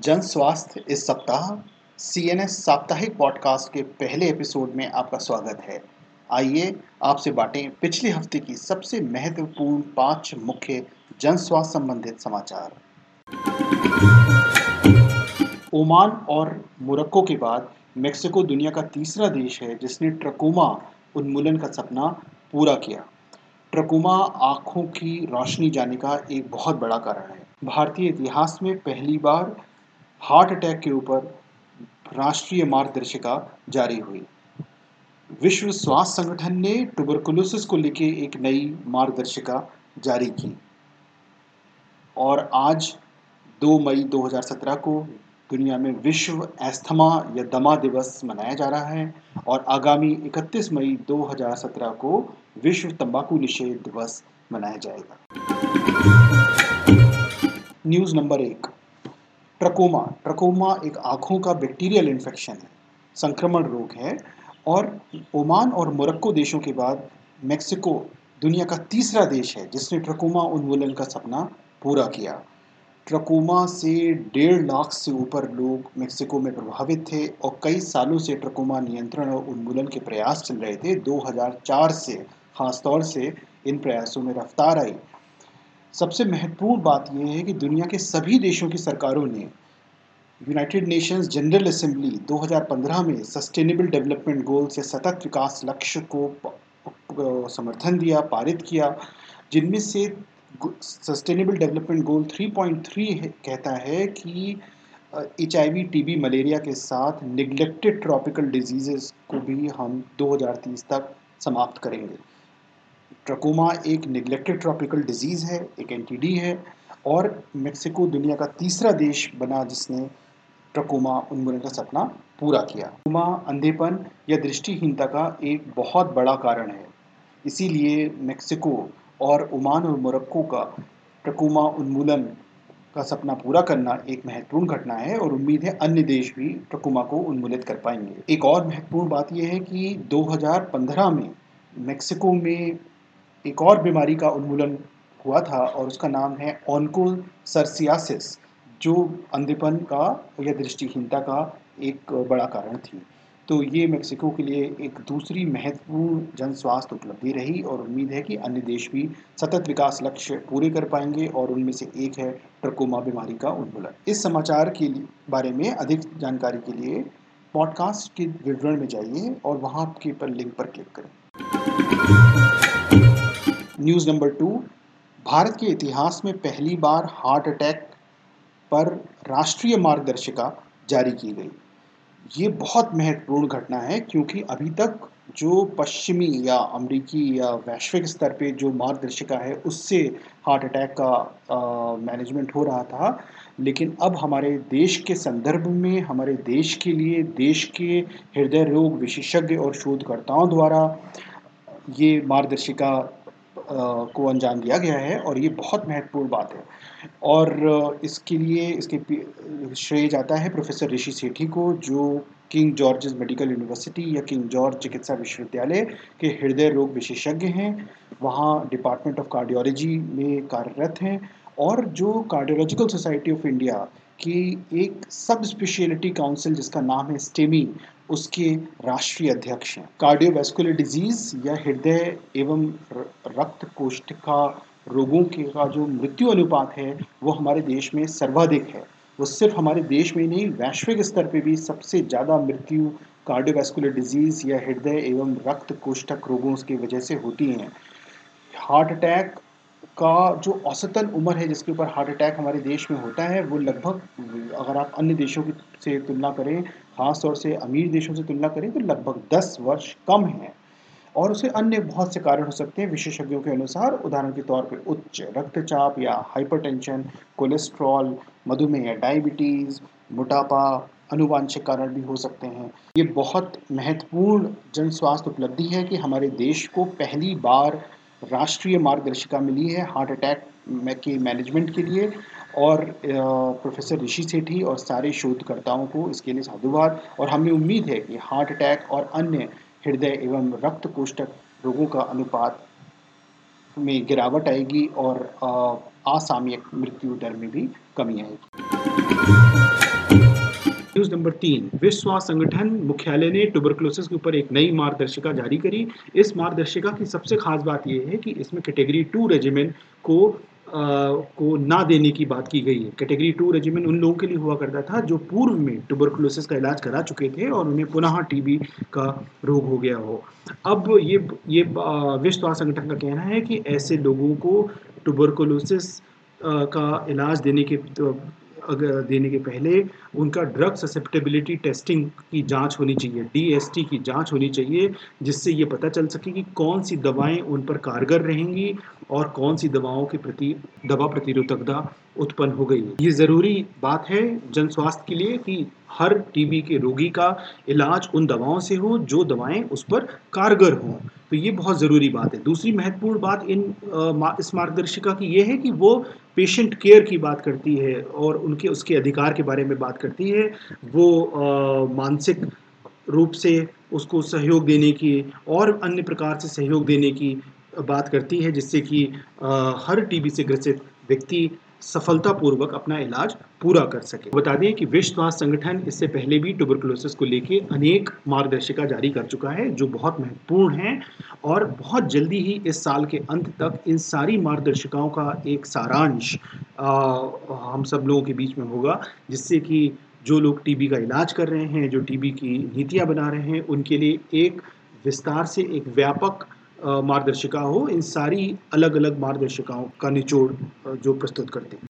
जन स्वास्थ्य इस सप्ताह सीएनएस साप्ताहिक पॉडकास्ट के पहले एपिसोड में आपका स्वागत है। आइए आपसे बातें पिछले हफ़्ते की सबसे महत्वपूर्ण पाँच मुख्य जन स्वास्थ्य संबंधित समाचार। ओमान और मोरक्को के बाद मेक्सिको दुनिया का तीसरा देश है जिसने ट्रकोमा उन्मूलन का सपना पूरा किया। ट्रकोमा आँखों की रोशनी जाने का एक बहुत बड़ा कारण है। भारतीय इतिहास में पहली बार हार्ट अटैक के ऊपर राष्ट्रीय मार्गदर्शिका जारी हुई। विश्व स्वास्थ्य संगठन ने ट्यूबरकुलोसिस को लेके एक नई मार्गदर्शिका जारी की। और आज 2 मई 2017 को दुनिया में विश्व एस्थमा या दमा दिवस मनाया जा रहा है और आगामी 31 मई 2017 को विश्व तंबाकू निषेध दिवस मनाया जाएगा। न्यूज़ नंबर एक, ट्रकोमा। ट्रकोमा एक आँखों का बैक्टीरियल इन्फेक्शन है, संक्रमण रोग है और ओमान और मोरक्को देशों के बाद मेक्सिको दुनिया का तीसरा देश है, जिसने ट्रकोमा उन्मूलन का सपना पूरा किया। ट्रकोमा से डेढ़ लाख से ऊपर लोग मेक्सिको में प्रभावित थे और कई सालों से ट्रकोमा नियंत्रण और उन्मूलन के प्रयास चल रहे थे। 2004 से, खासतौर से इन प्रयासों में रफ्तार आई। सबसे महत्वपूर्ण बात यह है कि दुनिया के सभी देशों की सरकारों ने यूनाइटेड नेशंस जनरल असेंबली 2015 में सस्टेनेबल डेवलपमेंट गोल्स या सतत विकास लक्ष्य को समर्थन दिया, पारित किया, जिनमें से सस्टेनेबल डेवलपमेंट गोल 3.3 कहता है कि H I V T B malaria के साथ निगलेक्टेड ट्रॉपिकल डिज़ीज़ को भी हम 2030 तक समाप्त करेंगे। ट्रकोमा एक निगलेक्टेड ट्रॉपिकल डिज़ीज़ है, एक एंटीडी है, और मेक्सिको दुनिया का तीसरा देश बना जिसने ट्रकोमा उन्मूलन का सपना पूरा किया। ट्रकोमा अंधेपन या दृष्टिहीनता का एक बहुत बड़ा कारण है। इसीलिए मेक्सिको और ओमान और मोरक्को का ट्रकोमा उन्मूलन का सपना पूरा करना एक महत्वपूर्ण घटना है और उम्मीद है अन्य देश भी ट्रकोमा को उन्मूलित कर पाएँगे। एक और महत्वपूर्ण बात यह है कि 2015 में मेक्सिको में एक और बीमारी का उन्मूलन हुआ था और उसका नाम है ऑनको सरसियासिस जो अंधेपन का या दृष्टिहीनता का एक बड़ा कारण थी। तो ये मेक्सिको के लिए एक दूसरी महत्वपूर्ण जन स्वास्थ्य उपलब्धि रही और उम्मीद है कि अन्य देश भी सतत विकास लक्ष्य पूरे कर पाएँगे और उनमें से एक है ट्रकोमा बीमारी का उन्मूलन। इस समाचार के बारे में अधिक जानकारी के लिए पॉडकास्ट के विवरण में जाइए और वहाँ के पर लिंक पर क्लिक करें। न्यूज़ नंबर टू, भारत के इतिहास में पहली बार हार्ट अटैक पर राष्ट्रीय मार्गदर्शिका जारी की गई। ये बहुत महत्वपूर्ण घटना है, क्योंकि अभी तक जो पश्चिमी या अमरीकी या वैश्विक स्तर पे जो मार्गदर्शिका है, उससे हार्ट अटैक का मैनेजमेंट हो रहा था। लेकिन अब हमारे देश के संदर्भ में, हमारे देश के लिए, देश के हृदय रोग विशेषज्ञ और शोधकर्ताओं द्वारा ये मार्गदर्शिका को अंजाम दिया गया है और ये बहुत महत्वपूर्ण बात है। और इसके लिए, इसके श्रेय जाता है प्रोफेसर ऋषि सेठी को, जो किंग जॉर्ज मेडिकल यूनिवर्सिटी या किंग जॉर्ज चिकित्सा विश्वविद्यालय के हृदय रोग विशेषज्ञ हैं। वहाँ डिपार्टमेंट ऑफ़ कार्डियोलॉजी में कार्यरत हैं और जो कार्डियोलॉजिकल सोसाइटी ऑफ़ इंडिया की एक सब स्पेशलिटी काउंसिल जिसका नाम है स्टेमी उसके राष्ट्रीय अध्यक्ष हैं। कार्डियोवैस्कुलर डिज़ीज़ या हृदय एवं रक्त कोष्ठिका रोगों के का जो मृत्यु अनुपात है, वो हमारे देश में सर्वाधिक है। वो सिर्फ़ हमारे देश में नहीं, वैश्विक स्तर पे भी सबसे ज़्यादा मृत्यु कार्डियोवैस्कुलर डिज़ीज़ या हृदय एवं रक्त कोष्ठक रोगों की वजह से होती हैं। हार्ट अटैक का जो औसतन उम्र है, जिसके ऊपर हार्ट अटैक हमारे देश में होता है, वो लगभग, अगर आप अन्य देशों की से तुलना करें, ख़ास तौर से अमीर देशों से तुलना करें तो लगभग 10 वर्ष कम है। और उसे अन्य बहुत से कारण हो सकते हैं, विशेषज्ञों के अनुसार, उदाहरण के तौर पर उच्च रक्तचाप या हाइपरटेंशन कोलेस्ट्रॉल मधुमेह डायबिटीज़ मोटापा, अनुवांशिक कारण भी हो सकते हैं। ये बहुत महत्वपूर्ण जन स्वास्थ्य उपलब्धि है कि हमारे देश को पहली बार राष्ट्रीय मार्गदर्शिका मिली है, हार्ट अटैक में के मैनेजमेंट के लिए, और प्रोफेसर ऋषि सेठी और सारे शोधकर्ताओं को इसके लिए साधुवाद, और हमें उम्मीद है कि हार्ट अटैक और अन्य हृदय एवं रक्त कोष्ठक रोगों का अनुपात में गिरावट आएगी और असामयिक मृत्यु दर में भी कमी आएगी। न्यूज़ नंबर तीन विश्व स्वास्थ्य संगठन मुख्यालय ने ट्यूबरकुलोसिस के ऊपर एक नई मार्गदर्शिका जारी करी। इस मार्गदर्शिका की सबसे खास बात यह है कि इसमें कैटेगरी टू रेजिमेंट को आ, को ना देने की बात की गई है। कैटेगरी टू रेजिमेंट उन लोगों के लिए हुआ करता था जो पूर्व में ट्यूबरकुलोसिस का इलाज करा चुके थे और उन्हें पुनः टीबी का रोग हो गया हो। अब ये ये विश्व स्वास्थ्य संगठन का कहना है कि ऐसे लोगों को ट्यूबरकुलोसिस का इलाज देने के अगर देने के पहले उनका ड्रग ससेप्टेबिलिटी टेस्टिंग की जाँच होनी चाहिए डीएसटी की जाँच होनी चाहिए, जिससे ये पता चल सके कि कौन सी दवाएँ उन पर कारगर रहेंगी और कौन सी दवाओं के प्रति, दवा प्रतिरोधकता उत्पन्न हो गई ये ज़रूरी बात है जन स्वास्थ्य के लिए कि हर टीबी के रोगी का इलाज उन दवाओं से हो, जो दवाएँ उस पर कारगर हों। तो ये बहुत ज़रूरी बात है। दूसरी महत्वपूर्ण बात इन इस मार्गदर्शिका की ये है कि वो पेशेंट केयर की बात करती है और उनके, उसके अधिकार के बारे में बात करती है। वो मानसिक रूप से उसको सहयोग देने की और अन्य प्रकार से सहयोग देने की बात करती है, जिससे कि हर टीबी से ग्रसित व्यक्ति सफलतापूर्वक अपना इलाज पूरा कर सके। बता दें कि विश्व स्वास्थ्य संगठन इससे पहले भी ट्यूबरकुलोसिस को लेकर अनेक मार्गदर्शिका जारी कर चुका है, जो बहुत महत्वपूर्ण है और बहुत जल्दी ही इस साल के अंत तक इन सारी मार्गदर्शिकाओं का एक सारांश हम सब लोगों के बीच में होगा, जिससे कि जो लोग टीबी का इलाज कर रहे हैं, जो टीबी की नीतियाँ बना रहे हैं, उनके लिए एक विस्तार से एक व्यापक मार्गदर्शिका हो, इन सारी अलग अलग मार्गदर्शिकाओं का निचोड़ जो प्रस्तुत करते हैं।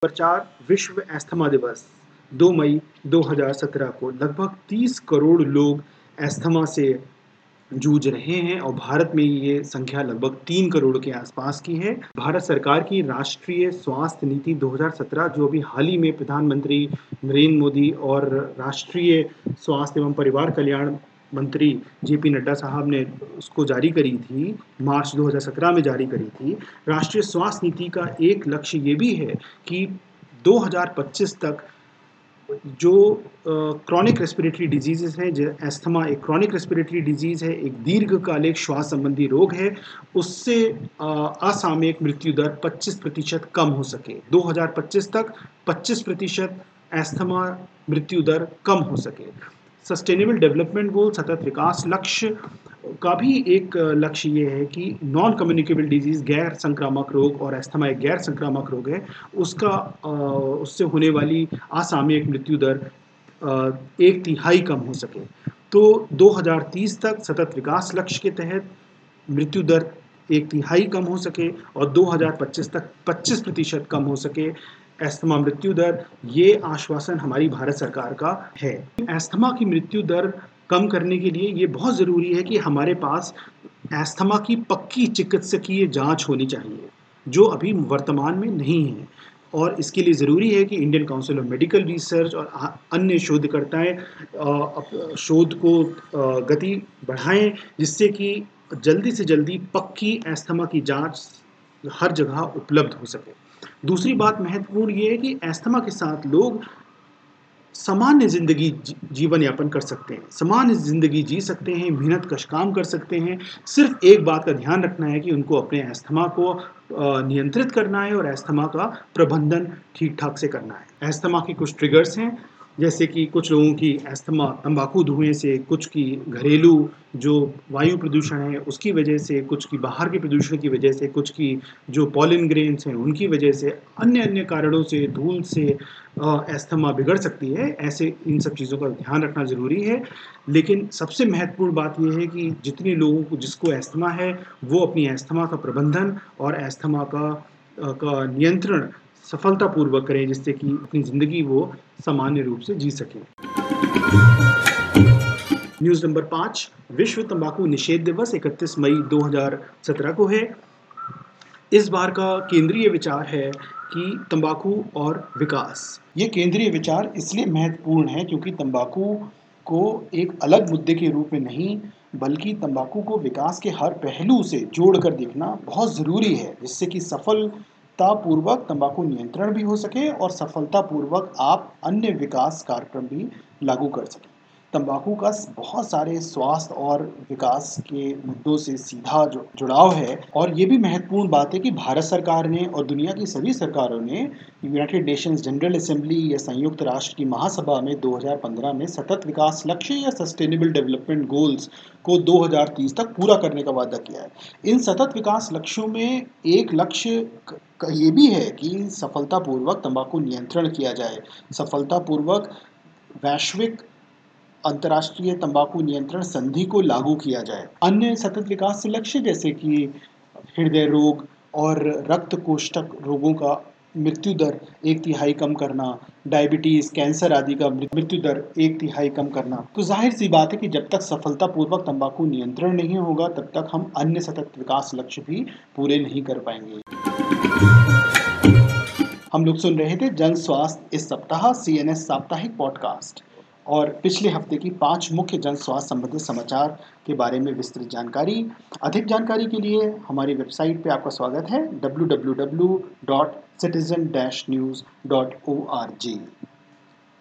प्रचार विश्व एस्थमा दिवस 2 मई 2017 को लगभग 30 करोड़ लोग एस्थमा से जूझ रहे हैं और भारत में ये संख्या लगभग तीन करोड़ के आसपास की है। भारत सरकार की राष्ट्रीय स्वास्थ्य नीति 2017 जो अभी हाल ही में प्रधानमंत्री नरेंद्र मोदी और राष्ट्रीय स्वास्थ्य एवं परिवार कल्याण मंत्री जे पी नड्डा साहब ने उसको जारी करी थी, मार्च 2017 में जारी करी थी। राष्ट्रीय स्वास्थ्य नीति का एक लक्ष्य ये भी है कि 2025 तक जो क्रॉनिक रेस्पिरेटरी डिजीजेस हैं जो एस्थमा एक क्रॉनिक रेस्पिरेटरी डिज़ीज़ है, एक दीर्घकालिक श्वास संबंधी रोग है, उससे असामयिक मृत्यु दर 25 प्रतिशत कम हो सके। 2025 तक 25 प्रतिशत एस्थमा मृत्यु दर कम हो सके। सस्टेनेबल डेवलपमेंट गोल सतत विकास लक्ष्य का भी एक लक्ष्य ये है कि नॉन कम्युनिकेबल डिज़ीज़ गैर संक्रामक रोग और एस्थमा एक गैर संक्रामक रोग है, उसका उससे होने वाली असामयिक मृत्यु दर एक तिहाई कम हो सके। तो 2030 तक सतत विकास लक्ष्य के तहत मृत्यु दर एक तिहाई कम हो सके और 2025 तक 25 प्रतिशत कम हो सके। एस्थमा मृत्यु दर, ये आश्वासन हमारी भारत सरकार का है। एस्थमा की मृत्यु दर कम करने के लिए ये बहुत ज़रूरी है कि हमारे पास एस्थमा की पक्की चिकित्सकीय जाँच होनी चाहिए, जो अभी वर्तमान में नहीं है। और इसके लिए ज़रूरी है कि Indian Council of Medical Research और अन्य शोधकर्ताएँ शोध को गति बढ़ाएँ, जिससे कि जल्दी से जल्दी पक्की एस्थमा की जाँच हर जगह उपलब्ध हो सके। दूसरी बात महत्वपूर्ण ये है कि एस्थमा के साथ लोग सामान्य ज़िंदगी जीवन यापन कर सकते हैं। सामान्य ज़िंदगी जी सकते हैं, मेहनत कश काम कर सकते हैं। सिर्फ़ एक बात का ध्यान रखना है कि उनको अपने एस्थमा को नियंत्रित करना है और एस्थमा का प्रबंधन ठीक ठाक से करना है। एस्थमा के कुछ ट्रिगर्स हैं। जैसे कि कुछ लोगों की अस्थमा, तंबाकू धुएँ से, कुछ की घरेलू जो वायु प्रदूषण है, उसकी वजह से, कुछ की बाहर के प्रदूषण की वजह से, कुछ की जो पॉलिन ग्रेन्स हैं, उनकी वजह से अन्य अन्य कारणों से, धूल से अस्थमा बिगड़ सकती है। ऐसे इन सब चीज़ों का ध्यान रखना ज़रूरी है। लेकिन सबसे महत्वपूर्ण बात यह है कि जितने लोगों को, जिसको अस्थमा है, वो अपनी अस्थमा का प्रबंधन और अस्थमा का का नियंत्रण सफलतापूर्वक करें जिससे कि अपनी ज़िंदगी वो सामान्य रूप से जी सकें। न्यूज़ नंबर पाँच, विश्व तंबाकू निषेध दिवस 31 मई 2017 को है। इस बार का केंद्रीय विचार है कि तंबाकू और विकास। ये केंद्रीय विचार इसलिए महत्वपूर्ण है क्योंकि तंबाकू को एक अलग मुद्दे के रूप में नहीं, बल्कि तंबाकू को विकास के हर पहलू से जोड़कर देखना बहुत ज़रूरी है, जिससे कि सफल सफलतापूर्वक तंबाकू नियंत्रण भी हो सके और सफलतापूर्वक आप अन्य विकास कार्यक्रम भी लागू कर सकें। तंबाकू का बहुत सारे स्वास्थ्य और विकास के मुद्दों से सीधा जुड़ाव है। और ये भी महत्वपूर्ण बात है कि भारत सरकार ने और दुनिया की सभी सरकारों ने यूनाइटेड नेशंस जनरल असेंबली या संयुक्त राष्ट्र की महासभा में 2015 में सतत विकास लक्ष्य या सस्टेनेबल डेवलपमेंट गोल्स को 2030 तक पूरा करने का वादा किया है। इन सतत विकास लक्ष्यों में एक लक्ष्य ये भी है कि सफलतापूर्वक तंबाकू नियंत्रण किया जाए। सफलतापूर्वक वैश्विक अंतर्राष्ट्रीय तंबाकू नियंत्रण संधि को लागू किया जाए। अन्य सतत विकास लक्ष्य जैसे कि हृदय रोग और रक्त कोष्ठक रोगों का मृत्यु दर एक तिहाई कम करना, डायबिटीज़, कैंसर आदि का मृत्यु दर एक तिहाई कम करना। तो ज़ाहिर सी बात है कि जब तक सफलतापूर्वक तंबाकू नियंत्रण नहीं होगा, तब तक हम अन्य सतत विकास लक्ष्य भी पूरे नहीं कर पाएँगे। हम लोग सुन रहे थे जन स्वास्थ्य इस सप्ताह सी एन एस साप्ताहिक पॉडकास्ट। और पिछले हफ़्ते की पाँच मुख्य जन स्वास्थ्य संबंधित समाचार के बारे में विस्तृत जानकारी। अधिक जानकारी के लिए हमारी वेबसाइट पे आपका स्वागत है www.citizen-news.org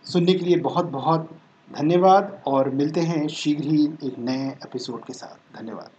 सुनने के लिए बहुत बहुत धन्यवाद और मिलते हैं शीघ्र ही एक नए एपिसोड के साथ। धन्यवाद।